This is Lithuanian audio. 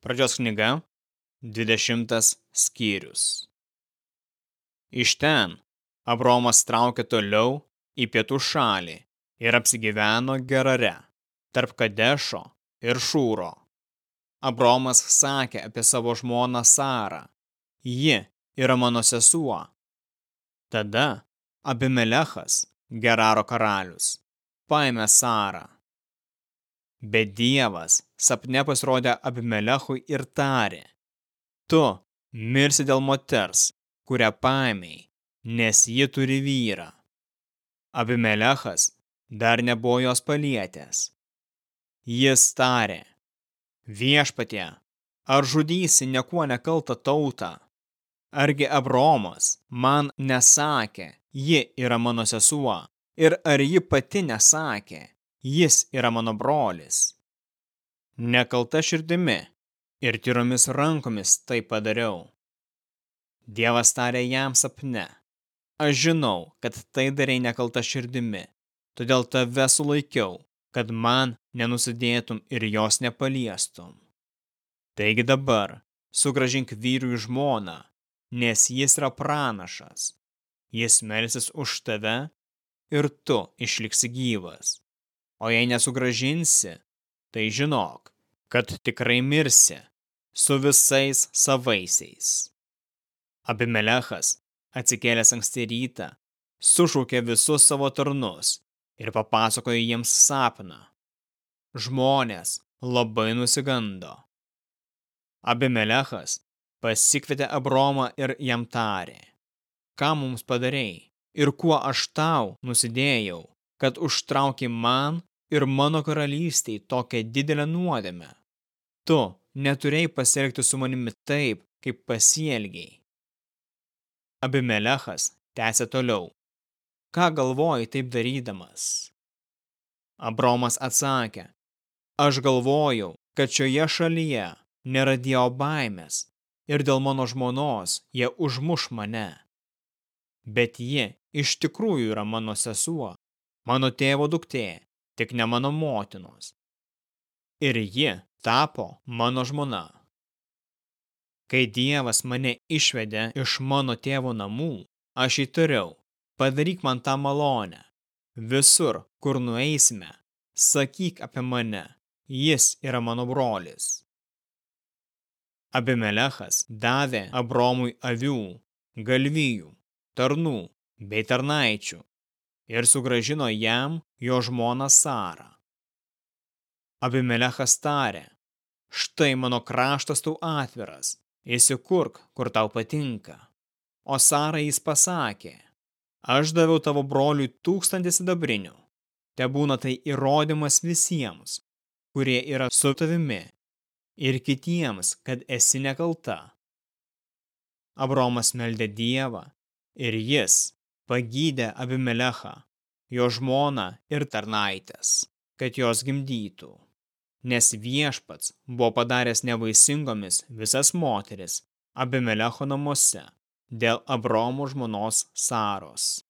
Pradžios knyga, 20 skyrius. Iš ten Abromas traukė toliau į pietų šalį ir apsigyveno Gerare, tarp Kadešo ir Šūro. Abromas sakė apie savo žmoną Sarą, ji yra mano sesuo. Tada Abimelechas, Geraro karalius, paėmė Sarą. Bet Dievas sapne pasirodė Abimelechui ir tarė, tu mirsi dėl moters, kurią paėmei, nes ji turi vyrą. Abimelechas dar nebuvo jos palietęs. Jis tarė, viešpatie, ar žudysi niekuo nekaltą tautą? Argi Abromas man nesakė, ji yra mano sesuo, ir ar ji pati nesakė, jis yra mano brolis? Nekalta širdimi ir tyromis rankomis tai padariau. Dievas tarė jam sapne. Aš žinau, kad tai darai nekalta širdimi, todėl tave sulaikiau, kad man nenusidėtum ir jos nepaliestum. Taigi dabar sugražink vyrui žmoną, nes jis yra pranašas. Jis melsis už tave ir tu išliksi gyvas. O jei nesugražinsi, tai žinok, kad tikrai mirsi su visais savaisiais. Abimelechas atsikėlęs anksti rytą, sušaukė visus savo tarnus ir papasakojo jiems sapną. Žmonės labai nusigando. Abimelechas pasikvietė Abromą ir jam tarė, ką mums padarėjai ir kuo aš tau nusidėjau, kad užtrauki man ir mano karalystiai tokią didelę nuodėmę. Tu neturėjai pasielgti su manimi taip, kaip pasielgiai. Abimelechas tęsė toliau. Ką galvoji taip darydamas? Abromas atsakė, aš galvojau, kad šioje šalyje nėra dievo baimės ir dėl mano žmonos jie užmuš mane. Bet ji iš tikrųjų yra mano sesuo, mano tėvo duktė, tik ne mano motinos. Ir ji tapo mano žmona. Kai Dievas mane išvedė iš mano tėvo namų, aš įtariau, padaryk man tą malonę. Visur, kur nueisime, sakyk apie mane, jis yra mano brolis. Abimelechas davė Abromui avių, galvijų, tarnų bei tarnaičių ir sugražino jam jo žmoną Sarą. Abimelechas tarė, štai mano kraštas tau atviras, įsikurk, kur tau patinka. O Sarai jis pasakė, aš daviau tavo broliui tūkstantį sidabrinių. Te būna tai įrodymas visiems, kurie yra su tavimi, ir kitiems, kad esi nekalta. Abromas meldė Dievą, ir jis pagydė Abimelechą, jo žmoną ir tarnaitės, kad jos gimdytų nes viešpats buvo padaręs nevaisingomis visas moteris Abimelecho namuose dėl Abromo žmonos Saros.